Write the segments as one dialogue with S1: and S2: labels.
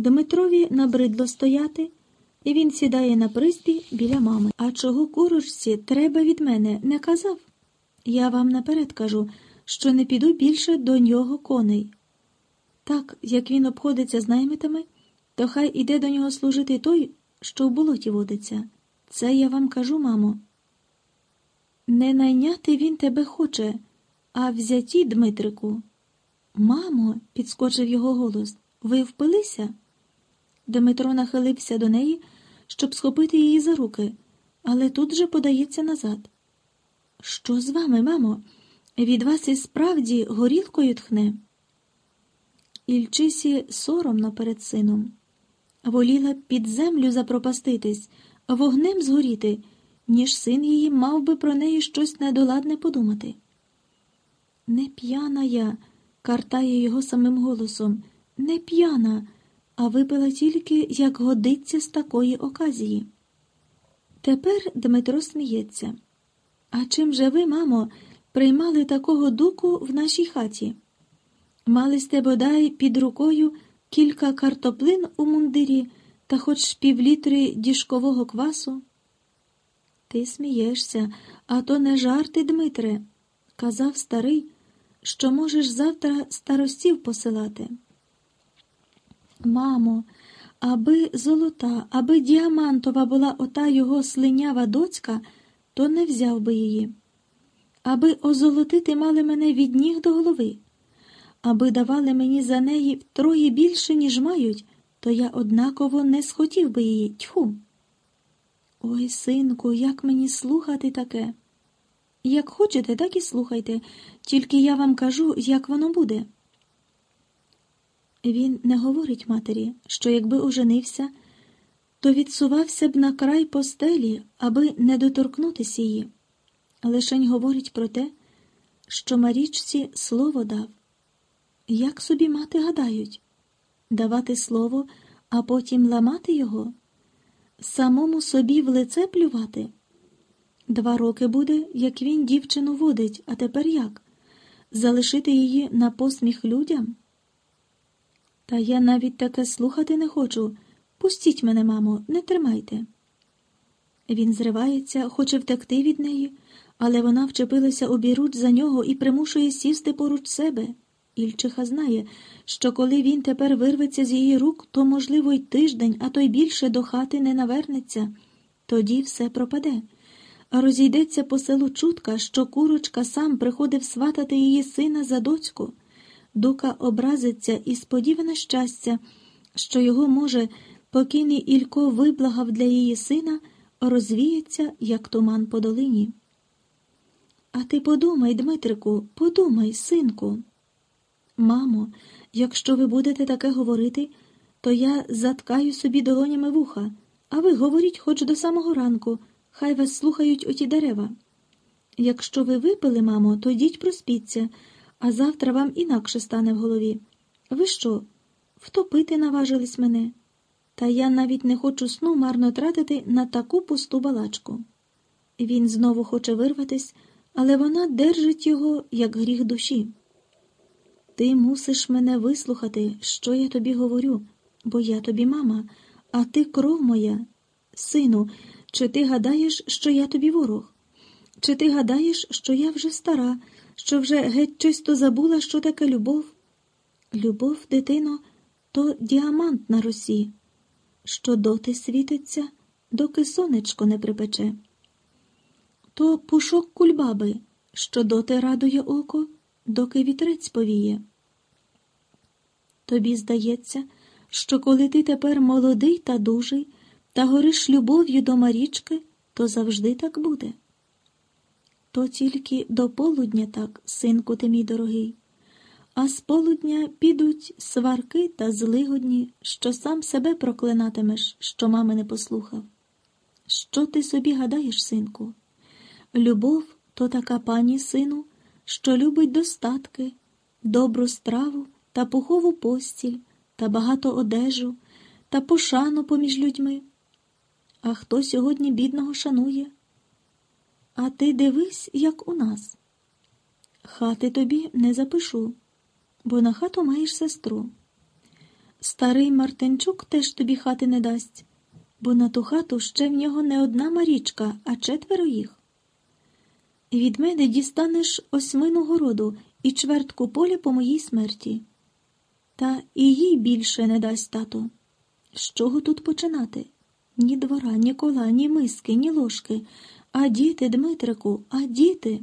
S1: Дмитрові набридло стояти, і він сідає на приспі біля мами. А чого курочці треба від мене не казав? Я вам наперед кажу, що не піду більше до нього коней. Так, як він обходиться з наймитами, то хай іде до нього служити той, що в болоті водиться. Це я вам кажу, мамо. Не найняти він тебе хоче, а взяті, Дмитрику. Мамо, підскочив його голос, ви впилися? Дмитро нахилився до неї, щоб схопити її за руки, але тут же подається назад. Що з вами, мамо? Від вас і справді горілкою тхне. Ільчисі соромно перед сином. Воліла під землю запропаститись, вогнем згоріти, ніж син її мав би про неї щось недоладне подумати. Не п'яна я, картає його самим голосом, не п'яна, а випила тільки, як годиться з такої оказії. Тепер Дмитро сміється. А чим же ви, мамо, приймали такого дуку в нашій хаті? Мали сте бодай під рукою кілька картоплин у мундирі та хоч півлітри діжкового квасу? Ти смієшся, а то не жарти, Дмитре, казав старий, що можеш завтра старостів посилати. Мамо, аби золота, аби діамантова була ота його слинява доцька, то не взяв би її. Аби озолотити мали мене від ніг до голови, аби давали мені за неї втроє більше, ніж мають, то я однаково не схотів би її тьху. Ой, синку, як мені слухати таке? Як хочете, так і слухайте, тільки я вам кажу, як воно буде. Він не говорить матері, що якби оженився, то відсувався б на край постелі, аби не доторкнутися її. Лишень говорить про те, що Марічці слово дав. Як собі мати гадають давати слово, а потім ламати його, самому собі в лице плювати. Два роки буде, як він дівчину водить, а тепер як? Залишити її на посміх людям? Та я навіть таке слухати не хочу. Пустіть мене, мамо, не тримайте. Він зривається, хоче втекти від неї, але вона вчепилася обіруч за нього і примушує сісти поруч себе. Ільчиха знає, що коли він тепер вирветься з її рук, то, можливо, й тиждень, а то й більше до хати не навернеться. Тоді все пропаде. А розійдеться по селу чутка, що курочка сам приходив сватати її сина за доцьку. Дука образиться і сподіване щастя, що його, може, покійний Ілько виблагав для її сина, розвіється, як туман по долині. А ти подумай, Дмитрику, подумай, синку. Мамо, якщо ви будете таке говорити, то я заткаю собі долонями вуха, а ви говоріть хоч до самого ранку, хай вас слухають оті дерева. Якщо ви випили, мамо, то йдіть проспіться, а завтра вам інакше стане в голові. Ви що, втопити наважились мене? Та я навіть не хочу сну марно тратити на таку пусту балачку. Він знову хоче вирватись, але вона держить його, як гріх душі. Ти мусиш мене вислухати, що я тобі говорю, бо я тобі мама, а ти кров моя. Сину, чи ти гадаєш, що я тобі ворог? Чи ти гадаєш, що я вже стара, що вже геть чисто забула, що таке любов? Любов, дитино, то діамант на росі, що доти світиться, доки сонечко не припече. То пушок кульбаби, що доти радує око, доки вітрець повіє. Тобі здається, що коли ти тепер молодий та дужий, та гориш любов'ю до Марічки, то завжди так буде. То тільки до полудня так, синку ти мій дорогий, а з полудня підуть сварки та злигодні, що сам себе проклинатимеш, що мами не послухав. Що ти собі гадаєш, синку? Любов то така пані сину, що любить достатки, добру страву та пухову постіль, та багато одежу, та пошану поміж людьми. А хто сьогодні бідного шанує? А ти дивись, як у нас. Хати тобі не запишу, бо на хату маєш сестру. старий Мартинчук теж тобі хати не дасть, бо на ту хату ще в нього не одна Марічка, а четверо їх. Від мене дістанеш осьмину городу і чвертку поля по моїй смерті. Та і їй більше не дасть тато. З чого тут починати? Ні двора, ні кола, ні миски, ні ложки. А діти, Дмитрику, а діти.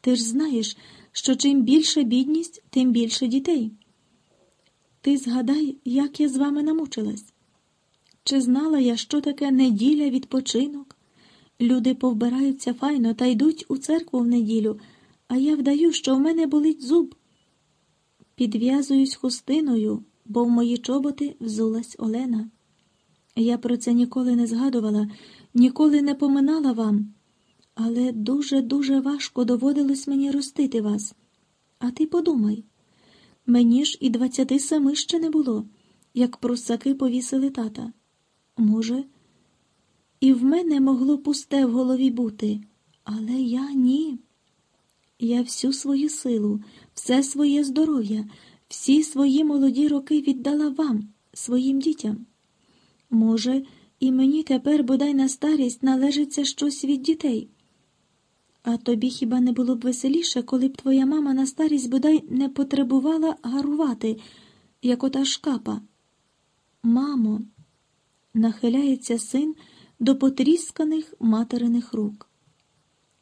S1: Ти ж знаєш, що чим більша бідність, тим більше дітей. Ти згадай, як я з вами намучилась. Чи знала я, що таке неділя, відпочинок? Люди повбираються файно та йдуть у церкву в неділю, а я вдаю, що в мене болить зуб. Підв'язуюсь хустиною, бо в мої чоботи взулась Олена. Я про це ніколи не згадувала, ніколи не поминала вам, але дуже-дуже важко доводилось мені ростити вас. А ти подумай, мені ж і двадцяти семи ще не було, як прусаки повісили тата. Може, і в мене могло пусте в голові бути, але я ні. Я всю свою силу, все своє здоров'я, всі свої молоді роки віддала вам, своїм дітям. Може, і мені тепер, бодай на старість, належиться щось від дітей. А тобі хіба не було б веселіше, коли б твоя мама на старість бодай не потребувала гарувати, як ота шкапа? Мамо, нахиляється син до потрісканих материних рук.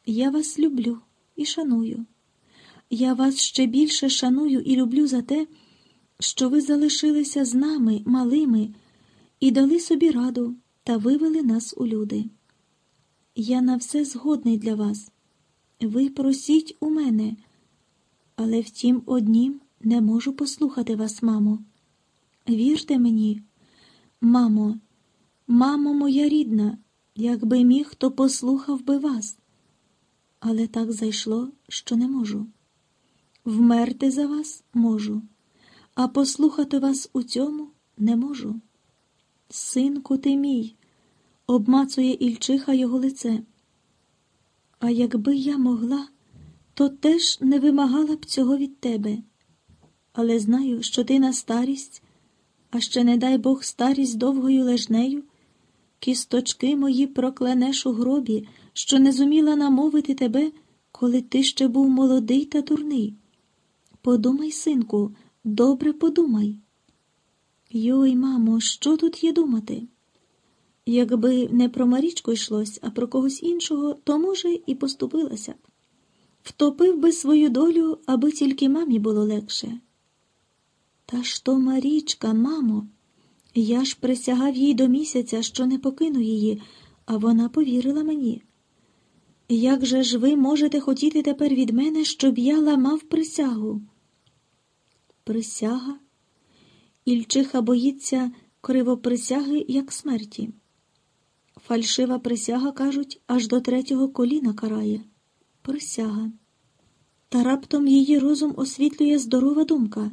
S1: Я вас люблю і шаную. Я вас ще більше шаную і люблю за те, що ви залишилися з нами, малими, і дали собі раду та вивели нас у люди. Я на все згодний для вас. Ви просіть у мене, але втім однім не можу послухати вас, мамо. Вірте мені, мамо, мамо моя рідна, якби міг, то послухав би вас. Але так зайшло, що не можу. Вмерти за вас можу, а послухати вас у цьому не можу. Синку ти мій, обмацує Ільчиха його лице. А якби я могла, то теж не вимагала б цього від тебе. Але знаю, що ти на старість, а ще, не дай Бог, старість довгою лежнею, кісточки мої прокленеш у гробі, що не зуміла намовити тебе, коли ти ще був молодий та дурний. Подумай, синку, добре подумай. Йой, мамо, що тут є думати? Якби не про Марічку йшлось, а про когось іншого, то, може, і поступилася б. Втопив би свою долю, аби тільки мамі було легше. Та ж то Марічка, мамо, я ж присягав їй до місяця, що не покину її, а вона повірила мені. Як же ж ви можете хотіти тепер від мене, щоб я ламав присягу? Присяга? Ільчиха боїться кривоприсяги, як смерті. Фальшива присяга, кажуть, аж до третього коліна карає. Присяга. Та раптом її розум освітлює здорова думка.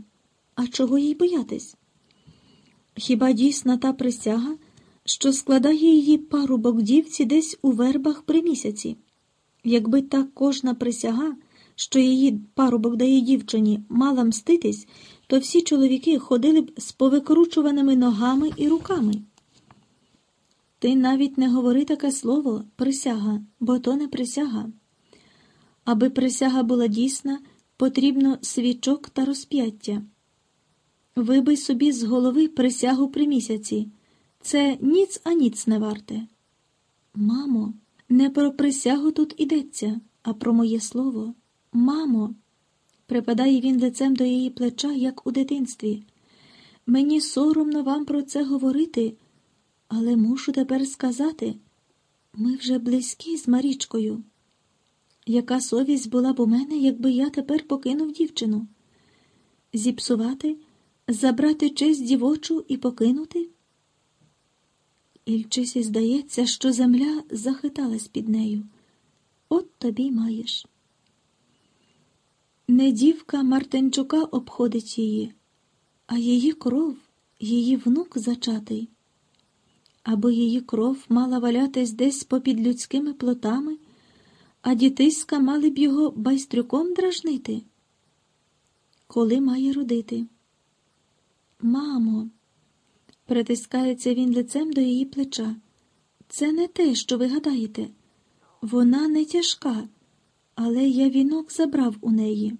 S1: А чого їй боятись? Хіба дійсна та присяга, що складає її парубок дівці десь у вербах при місяці? Якби так кожна присяга, що її парубок дає дівчині, мала мститись, то всі чоловіки ходили б з повикручуваними ногами і руками. Ти навіть не говори таке слово присяга, бо то не присяга. Аби присяга була дійсна, потрібно свічок та розп'яття. Вибий собі з голови присягу при місяці. Це ніц а ніц не варте. Мамо, не про присягу тут ідеться, а про моє слово. Мамо, припадає він лицем до її плеча, як у дитинстві. Мені соромно вам про це говорити. Але мушу тепер сказати ми вже близькі з Марічкою. Яка совість була б у мене, якби я тепер покинув дівчину? Зіпсувати, забрати честь дівочу і покинути? Ільчисі здається, що земля захиталась під нею. От тобі маєш. Не дівка Мартинчука обходить її, а її кров, її внук зачатий аби її кров мала валятись десь попід людськими плотами, а дітиська мали б його байстрюком дражнити. Коли має родити? Мамо, Притискається він лицем до її плеча. Це не те, що ви гадаєте. Вона не тяжка, але я вінок забрав у неї.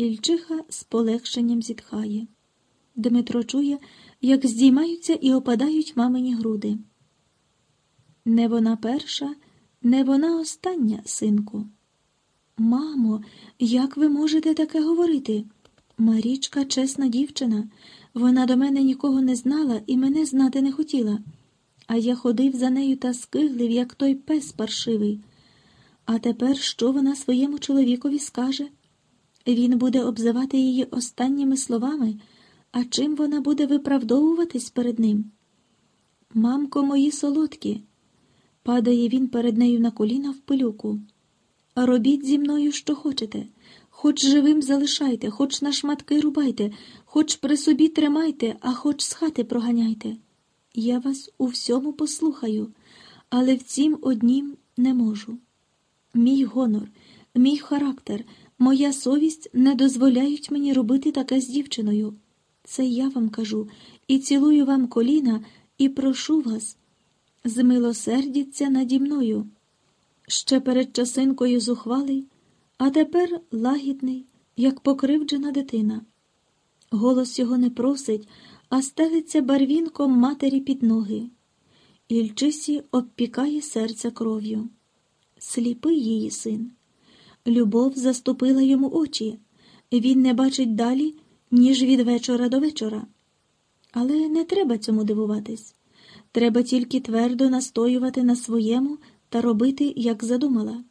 S1: Ільчиха з полегшенням зітхає. Дмитро чує, як здіймаються і опадають мамині груди. Не вона перша, не вона остання, синку. Мамо, як ви можете таке говорити? Марічка чесна дівчина. Вона до мене нікого не знала і мене знати не хотіла. А я ходив за нею та скиглив, як той пес паршивий. А тепер що вона своєму чоловікові скаже? Він буде обзивати її останніми словами, а чим вона буде виправдовуватись перед ним? Мамко, мої солодкі, падає він перед нею на коліна в пилюку. Робіть зі мною, що хочете, хоч живим залишайте, хоч на шматки рубайте, хоч при собі тримайте, а хоч з хати проганяйте. Я вас у всьому послухаю, але в цім однім не можу. Мій гонор, мій характер, моя совість не дозволяють мені робити таке з дівчиною. Це я вам кажу і цілую вам коліна, і прошу вас, змилосердіться наді мною. Ще перед часинкою зухвалий, а тепер лагідний, як покривджена дитина. Голос його не просить, а стелиться барвінком матері під ноги. Ільчисі обпікає серце кров'ю. Сліпий її син. Любов заступила йому очі. Він не бачить далі, ніж від вечора до вечора. Але не треба цьому дивуватись. Треба тільки твердо настоювати на своєму та робити, як задумала.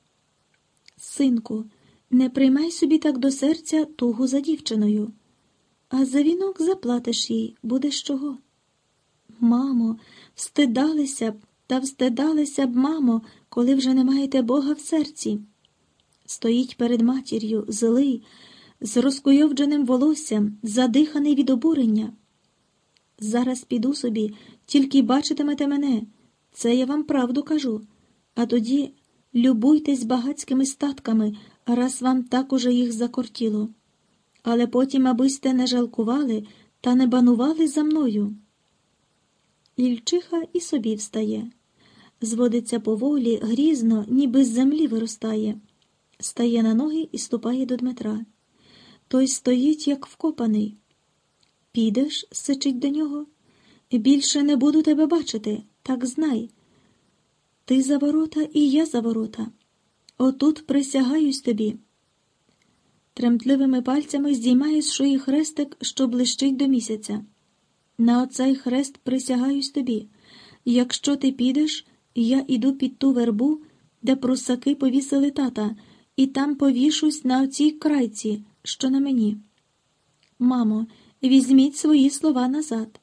S1: Синку, не приймай собі так до серця тугу за дівчиною, а за вінок заплатиш їй, буде з чого. Мамо, встидалися б та встидалися б, мамо, коли вже не маєте Бога в серці. Стоїть перед матір'ю, злий, з розкуйовдженим волоссям, задиханий від обурення. Зараз піду собі, тільки бачитимете мене. Це я вам правду кажу. А тоді любуйтесь багатськими статками, раз вам так уже їх закортіло. Але потім, абисте не жалкували та не банували за мною. Ільчиха і собі встає, зводиться поволі, грізно, ніби з землі виростає, стає на ноги і ступає до Дмитра. Той стоїть, як вкопаний. Підеш, сичить до нього. Більше не буду тебе бачити, так знай. Ти за ворота і я за ворота. Отут присягаюсь тобі. Тремтливими пальцями здіймає з шиї хрестик, що блищить до місяця. На оцей хрест присягаюсь тобі. Якщо ти підеш, я іду під ту вербу, де прусаки повісили тата, і там повішусь на оцій крайці, що на мені. Мамо, візьміть свої слова назад.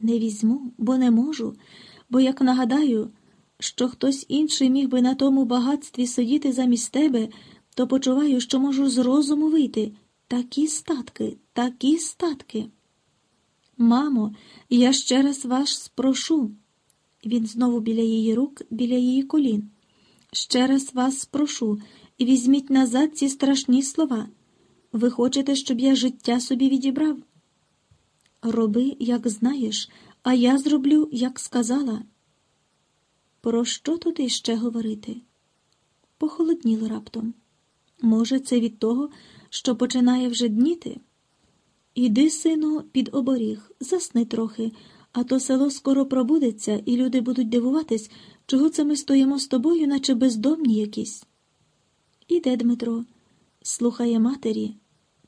S1: Не візьму, бо не можу, бо як нагадаю, що хтось інший міг би на тому багатстві сидіти замість тебе, то почуваю, що можу з розуму вийти. Такі статки, такі статки. Мамо, я ще раз вас спрошу. Він знову біля її рук, біля її колін. Ще раз вас спрошу, візьміть назад ці страшні слова. Ви хочете, щоб я життя собі відібрав? Роби, як знаєш, а я зроблю, як сказала. Про що тут іще говорити? Похолодніло раптом. Може, це від того, що починає вже дніти? Іди, сину, під оборіг, засни трохи, а то село скоро пробудеться, і люди будуть дивуватись, чого це ми стоїмо з тобою, наче бездомні якісь. Іде Дмитро, слухає матері,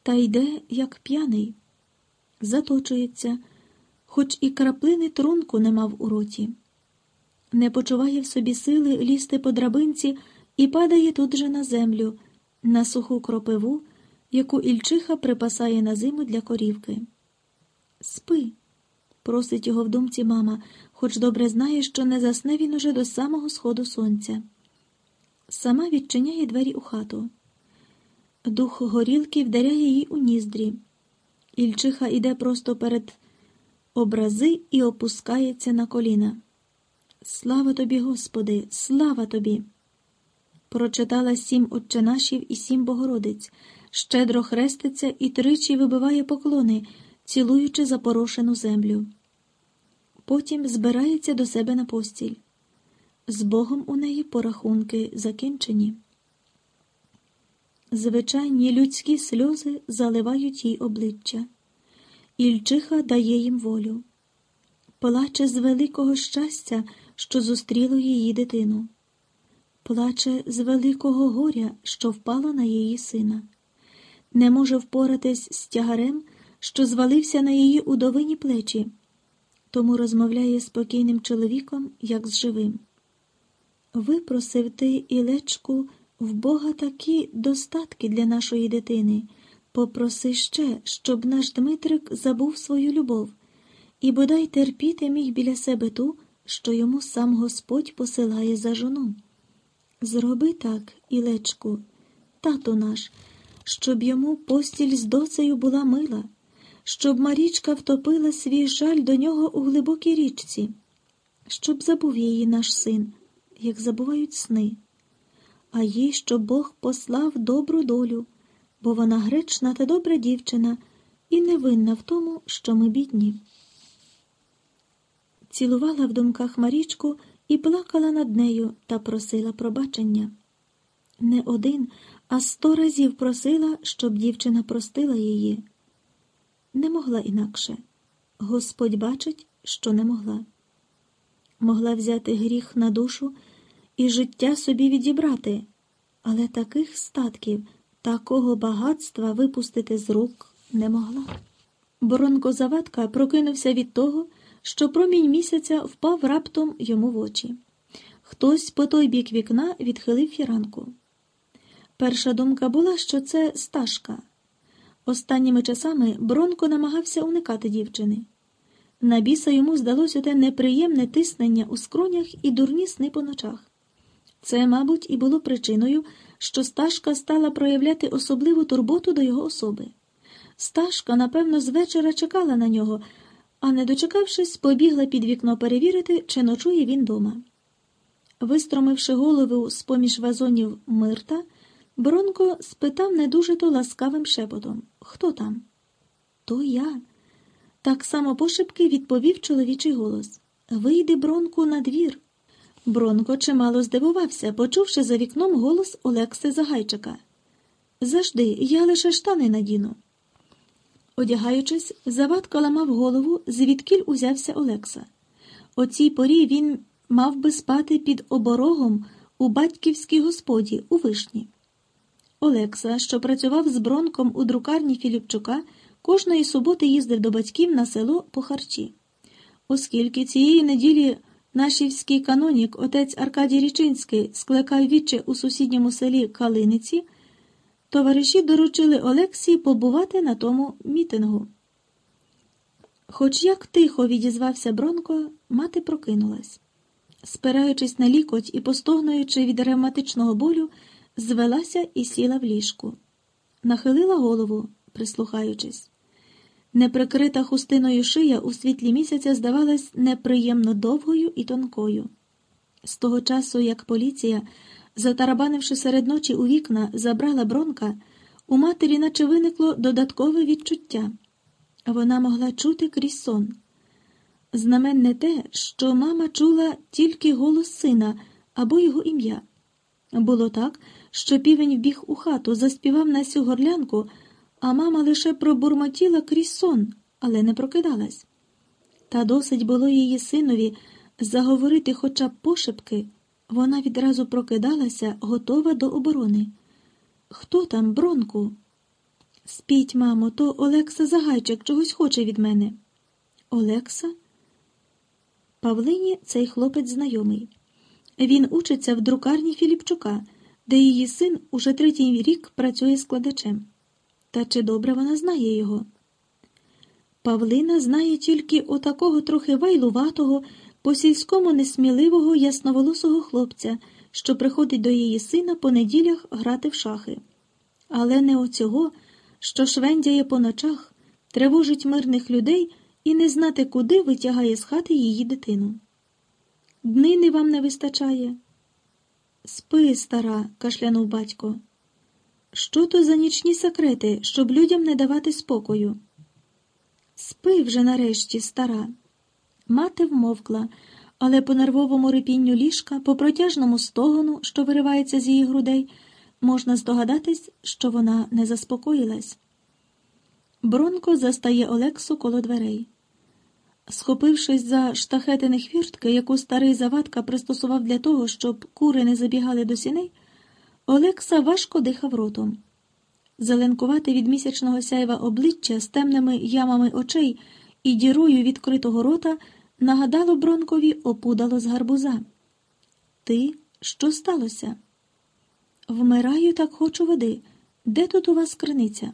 S1: та йде, як п'яний, заточується, хоч і краплини трунку не мав у роті не почуває в собі сили лізти по драбинці і падає тут же на землю, на суху кропиву, яку Ільчиха припасає на зиму для корівки. Спи, просить його в думці мама, хоч добре знає, що не засне він уже до самого сходу сонця. Сама відчиняє двері у хату. Дух горілки вдаряє їй у ніздрі. Ільчиха іде просто перед образи і опускається на коліна. Слава тобі, Господи, слава тобі! Прочитала сім отченашів і сім Богородиць, щедро хреститься і тричі вибиває поклони, цілуючи запорошену землю. Потім збирається до себе на постіль. З Богом у неї порахунки закінчені. Звичайні людські сльози заливають їй обличчя. Ільчиха дає їм волю. Плаче з великого щастя, що зустріло її дитину. Плаче з великого горя, що впало на її сина. Не може впоратись з тягарем, що звалився на її удовині плечі, тому розмовляє спокійним чоловіком, як з живим. Випросив ти, Ілечку, в Бога такі достатки для нашої дитини. Попроси ще, щоб наш Дмитрик забув свою любов, і бодай терпіти міг біля себе ту, що йому сам Господь посилає за жону. Зроби так, Ілечку, тато наш, щоб йому постіль з доцею була мила, щоб Марічка втопила свій жаль до нього у глибокій річці, щоб забув її наш син, як забувають сни, а їй, щоб Бог послав добру долю бо вона гречна та добра дівчина і не винна в тому, що ми бідні. Цілувала в думках Марічку і плакала над нею та просила пробачення. Не один, а сто разів просила, щоб дівчина простила її. Не могла інакше. Господь бачить, що не могла. Могла взяти гріх на душу і життя собі відібрати, але таких статків Такого багатства випустити з рук не могла. Боронко Завадка прокинувся від того, що промінь місяця впав раптом йому в очі. Хтось по той бік вікна відхилив фіранку. Перша думка була, що це сташка. Останніми часами Бронко намагався уникати дівчини. На біса йому здалося те неприємне тиснення у скронях і дурні сни по ночах. Це, мабуть, і було причиною що Сташка стала проявляти особливу турботу до його особи. Сташка, напевно, з вечора чекала на нього, а не дочекавшись, побігла під вікно перевірити, чи ночує він дома. Вистромивши голову з поміж вазонів Мирта, Бронко спитав не дуже то ласкавим шепотом Хто там? То я. Так само пошепки відповів чоловічий голос Вийди, Бронку, на двір. Бронко чимало здивувався, почувши за вікном голос Олекси Загайчика. Завжди, я лише штани надіну. Одягаючись, завадка ламав голову, звідкіль узявся Олекса. О цій порі він мав би спати під оборогом у батьківській господі у вишні. Олекса, що працював з бронком у друкарні Філіпчука, кожної суботи їздив до батьків на село по харчі. Оскільки цієї неділі Нашівський канонік, отець Аркадій Річинський, скликав віче у сусідньому селі Калиниці, товариші доручили Олексії побувати на тому мітингу. Хоч як тихо відізвався Бронко, мати прокинулась. Спираючись на лікоть і постогнуючи від ревматичного болю, звелася і сіла в ліжку. Нахилила голову, прислухаючись. Неприкрита хустиною шия у світлі місяця здавалась неприємно довгою і тонкою. З того часу, як поліція, затарабанивши серед ночі у вікна, забрала бронка, у матері наче виникло додаткове відчуття. Вона могла чути крізь сон. Знаменне те, що мама чула тільки голос сина або його ім'я. Було так, що півень вбіг у хату, заспівав на сю горлянку а мама лише пробурмотіла крізь сон, але не прокидалась. Та досить було її синові заговорити хоча б пошепки, вона відразу прокидалася, готова до оборони. Хто там, бронку? Спіть, мамо, то Олекса Загайчик чогось хоче від мене. Олекса? Павлині цей хлопець знайомий. Він учиться в друкарні Філіпчука, де її син уже третій рік працює складачем. Та чи добре вона знає його? Павлина знає тільки отакого трохи вайлуватого, по сільському несміливого, ясноволосого хлопця, що приходить до її сина по неділях грати в шахи. Але не оцього, що швендяє по ночах, тривожить мирних людей і не знати, куди витягає з хати її дитину. Днини вам не вистачає. Спи, стара, кашлянув батько. Що то за нічні секрети, щоб людям не давати спокою? Спи вже нарешті, стара. Мати вмовкла, але по нервовому рипінню ліжка, по протяжному стогону, що виривається з її грудей, можна здогадатись, що вона не заспокоїлась. Бронко застає Олексу коло дверей. Схопившись за штахетини хвіртки, яку старий завадка пристосував для того, щоб кури не забігали до сіней, Олекса важко дихав ротом. Зеленкувате від місячного сяйва обличчя з темними ямами очей і дірою відкритого рота нагадало Бронкові опудало з гарбуза. Ти що сталося? Вмираю, так хочу води. Де тут у вас криниця?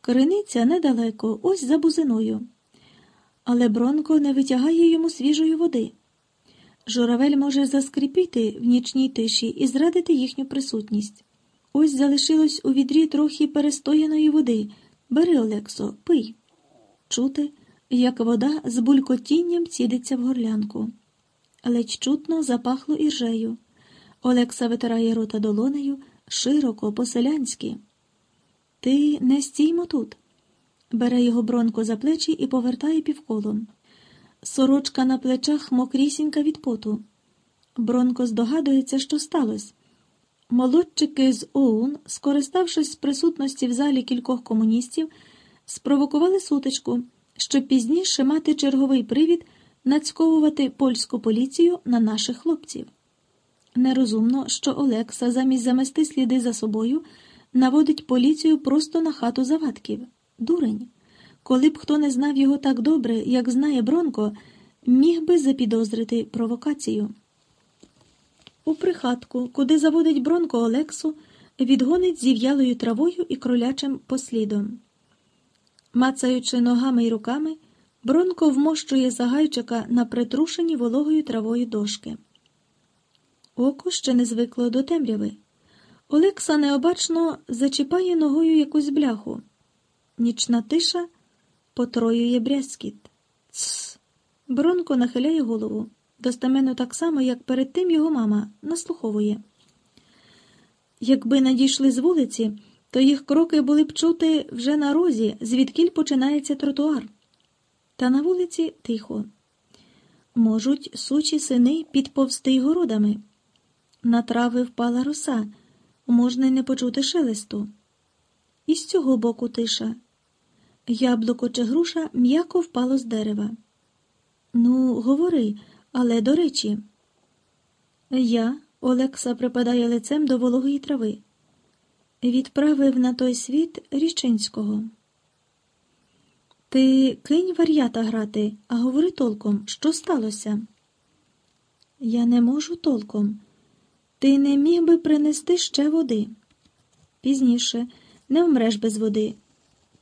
S1: Криниця недалеко, ось за бузиною. Але Бронко не витягає йому свіжої води. Журавель може заскріпіти в нічній тиші і зрадити їхню присутність. Ось залишилось у відрі трохи перестояної води. Бери, Олексо, пий. Чути, як вода з булькотінням цідиться в горлянку. Ледь чутно запахло іржею. Олекса витирає рота долонею широко, по-селянськи. Ти не стіймо тут. Бере його бронко за плечі і повертає півколом. Сорочка на плечах мокрісінька від поту. Бронко здогадується, що сталося. Молодчики з ОУН, скориставшись з присутності в залі кількох комуністів, спровокували сутичку, щоб пізніше мати черговий привід нацьковувати польську поліцію на наших хлопців. Нерозумно, що Олекса замість замести сліди за собою наводить поліцію просто на хату завадків. Дурень. Коли б хто не знав його так добре, як знає Бронко, міг би запідозрити провокацію. У прихатку, куди заводить Бронко Олексу, відгонить зів'ялою травою і кролячим послідом. Мацаючи ногами й руками, Бронко вмощує загайчика на притрушені вологою травою дошки. Око ще не звикло до темряви. Олекса необачно зачіпає ногою якусь бляху. Нічна тиша потроює брязкіт. Цс. Бронко нахиляє голову. Достеменно так само, як перед тим його мама наслуховує. Якби надійшли з вулиці, то їх кроки були б чути вже на розі, звідкіль починається тротуар. Та на вулиці тихо. Можуть сучі сини підповсти й городами. На трави впала роса, можна й не почути шелесту. І з цього боку тиша. Яблуко чи груша м'яко впало з дерева. Ну, говори, але до речі, я, Олекса припадає лицем до вологої трави, відправив на той світ Річинського. Ти кинь вар'ята грати, а говори толком, що сталося? Я не можу толком. Ти не міг би принести ще води. Пізніше не вмреш без води.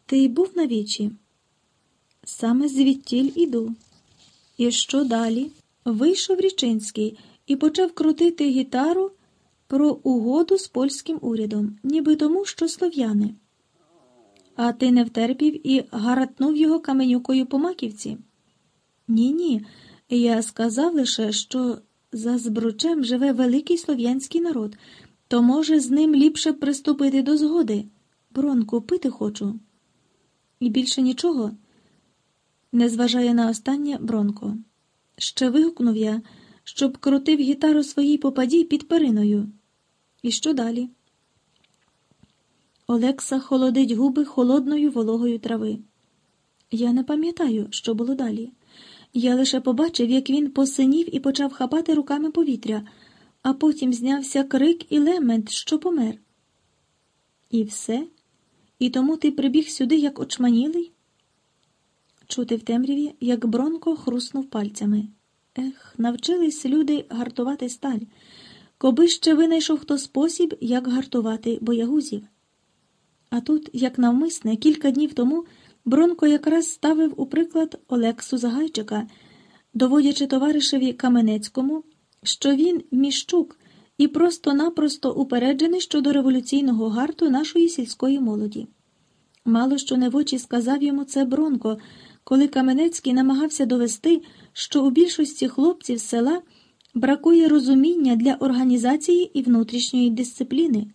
S1: Ти був на вічі? Саме звідтіль іду. І що далі? Вийшов Річинський і почав крутити гітару про угоду з польським урядом, ніби тому, що слов'яни. А ти не втерпів і гаратнув його каменюкою по маківці? Ні, ні. Я сказав лише, що за збручем живе великий слов'янський народ, то, може, з ним ліпше приступити до згоди. Бронку пити хочу. І більше нічого не зважає на останнє Бронко. Ще вигукнув я, щоб крутив гітару своїй попаді під периною. І що далі? Олекса холодить губи холодною вологою трави. Я не пам'ятаю, що було далі. Я лише побачив, як він посинів і почав хапати руками повітря, а потім знявся крик і лемент, що помер. І все? І тому ти прибіг сюди, як очманілий? Чути в темряві, як Бронко хруснув пальцями. Ех, навчились люди гартувати сталь, коби ще винайшов хто спосіб, як гартувати боягузів. А тут, як навмисне, кілька днів тому Бронко якраз ставив у приклад Олексу Загайчика, доводячи товаришеві Каменецькому, що він міщук і просто-напросто упереджений щодо революційного гарту нашої сільської молоді. Мало що не в очі сказав йому це Бронко, коли Каменецький намагався довести, що у більшості хлопців села бракує розуміння для організації і внутрішньої дисципліни,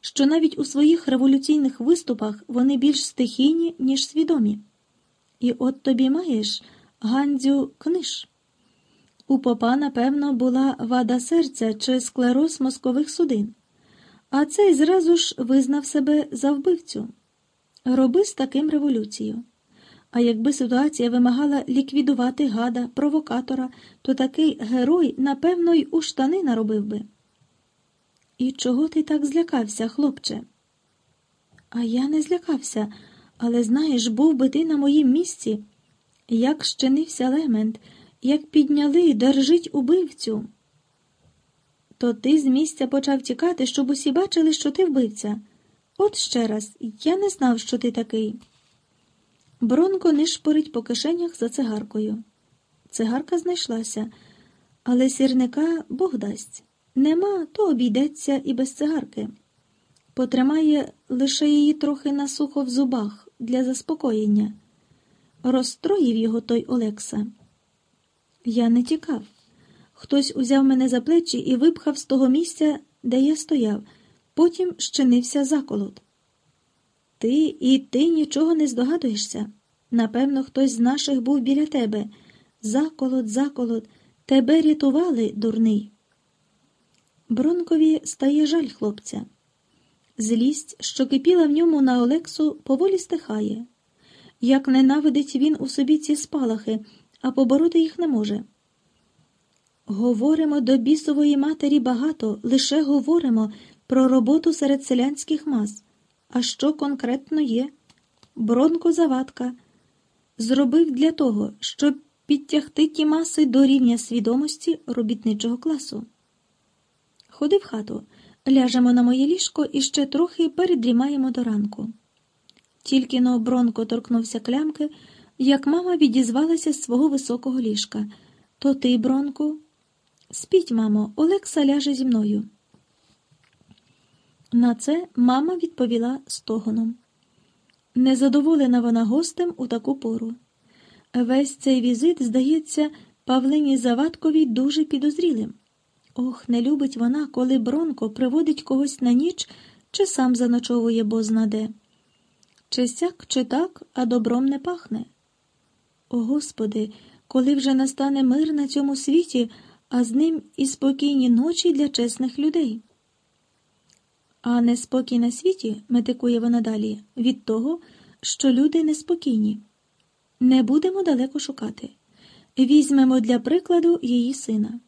S1: що навіть у своїх революційних виступах вони більш стихійні, ніж свідомі. І от тобі маєш Гандзю книж. У попа, напевно, була вада серця чи склероз мозкових судин, а цей зразу ж визнав себе за вбивцю. Роби з таким революцію. А якби ситуація вимагала ліквідувати гада, провокатора, то такий герой, напевно, й у штани наробив би. І чого ти так злякався, хлопче? А я не злякався, але знаєш, був би ти на моїм місці, як щинився лемент, як підняли, держить убивцю. То ти з місця почав тікати, щоб усі бачили, що ти вбивця. От ще раз, я не знав, що ти такий. Бронко нишпорить по кишенях за цигаркою. Цигарка знайшлася, але сірника Бог дасть. Нема, то обійдеться і без цигарки. Потримає лише її трохи насухо в зубах для заспокоєння. Розстроїв його той Олекса. Я не тікав. Хтось узяв мене за плечі і випхав з того місця, де я стояв, потім щинився заколот. Ти і ти нічого не здогадуєшся. Напевно, хтось з наших був біля тебе. Заколот, заколот, тебе рятували, дурний. Бронкові стає жаль хлопця. Злість, що кипіла в ньому на Олексу, поволі стихає. Як ненавидить він у собі ці спалахи, а побороти їх не може. Говоримо до бісової матері багато, лише говоримо про роботу серед селянських мас. А що конкретно є? Бронко Завадка зробив для того, щоб підтягти ті маси до рівня свідомості робітничого класу. Ходи в хату, ляжемо на моє ліжко і ще трохи передрімаємо до ранку. Тільки но Бронко торкнувся клямки, як мама відізвалася з свого високого ліжка. То ти, Бронку? Спіть, мамо, Олекса ляже зі мною. На це мама відповіла стогоном. Незадоволена вона гостем у таку пору. Весь цей візит, здається, Павлині Завадковій дуже підозрілим. Ох, не любить вона, коли Бронко приводить когось на ніч чи сам заночовує бознаде. Чи сяк, чи так, а добром не пахне. Господи, коли вже настане мир на цьому світі, а з ним і спокійні ночі для чесних людей. А неспокій на світі, метикує вона далі, від того, що люди неспокійні. Не будемо далеко шукати. Візьмемо для прикладу її сина.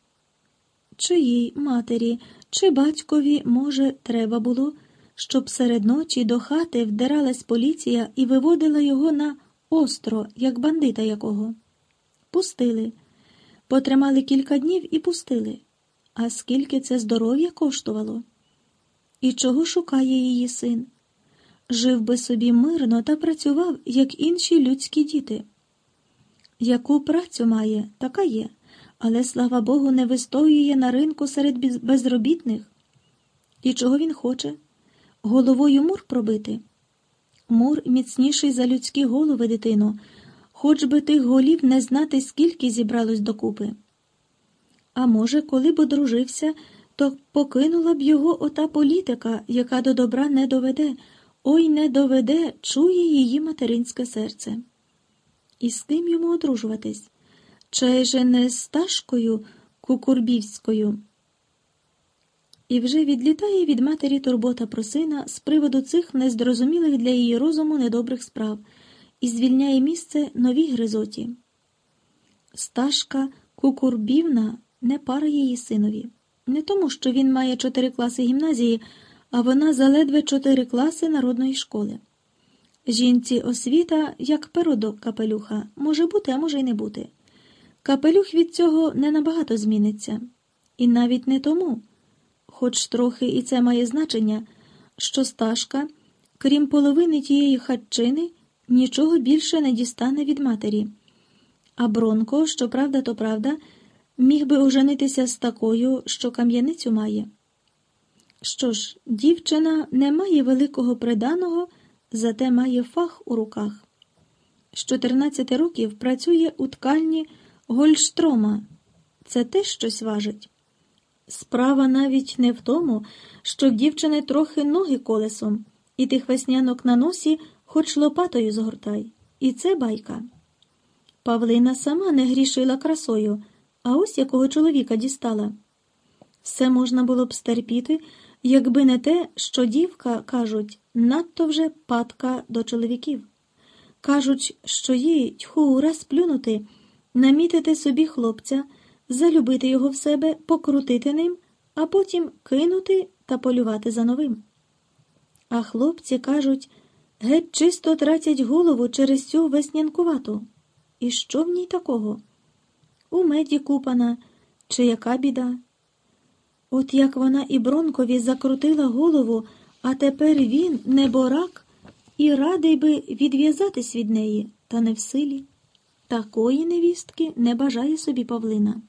S1: Чи матері, чи батькові, може, треба було, щоб серед ночі до хати вдиралась поліція і виводила його на остро, як бандита якого. Пустили. Потримали кілька днів і пустили. А скільки це здоров'я коштувало? І чого шукає її син? Жив би собі мирно та працював, як інші людські діти. Яку працю має, така є, але, слава Богу, не вистоює на ринку серед безробітних. І чого він хоче? Головою мур пробити? Мур міцніший за людські голови, дитино, хоч би тих голів не знати, скільки зібралось докупи. А може, коли б одружився, то покинула б його ота політика, яка до добра не доведе, ой не доведе, чує її материнське серце. І з ким йому одружуватись? Чи же не з Сташкою Кукурбівською? І вже відлітає від матері турбота про сина з приводу цих незрозумілих для її розуму недобрих справ і звільняє місце новій гризоті. Сташка Кукурбівна не пара її синові. Не тому, що він має чотири класи гімназії, а вона заледве чотири класи народної школи. Жінці освіта, як перо до капелюха, може бути, а може й не бути. Капелюх від цього не набагато зміниться. І навіть не тому, хоч трохи і це має значення, що Сташка, крім половини тієї хатчини, нічого більше не дістане від матері. А Бронко, що правда, то правда міг би оженитися з такою, що кам'яницю має. Що ж, дівчина не має великого приданого, зате має фах у руках. З 14 років працює у ткальні Гольштрома. Це теж щось важить. Справа навіть не в тому, що дівчини трохи ноги колесом, і тих веснянок на носі хоч лопатою згортай. І це байка. Павлина сама не грішила красою, а ось якого чоловіка дістала. Все можна було б стерпіти, якби не те, що дівка, кажуть, надто вже падка до чоловіків. Кажуть, що їй тьху раз плюнути, намітити собі хлопця, залюбити його в себе, покрутити ним, а потім кинути та полювати за новим. А хлопці кажуть, геть чисто тратять голову через цю веснянкувату. І що в ній такого? У меді купана, чи яка біда? От як вона і Бронкові закрутила голову, а тепер він, неборак, і радий би відв'язатись від неї, та не в силі. Такої невістки не бажає собі Павлина.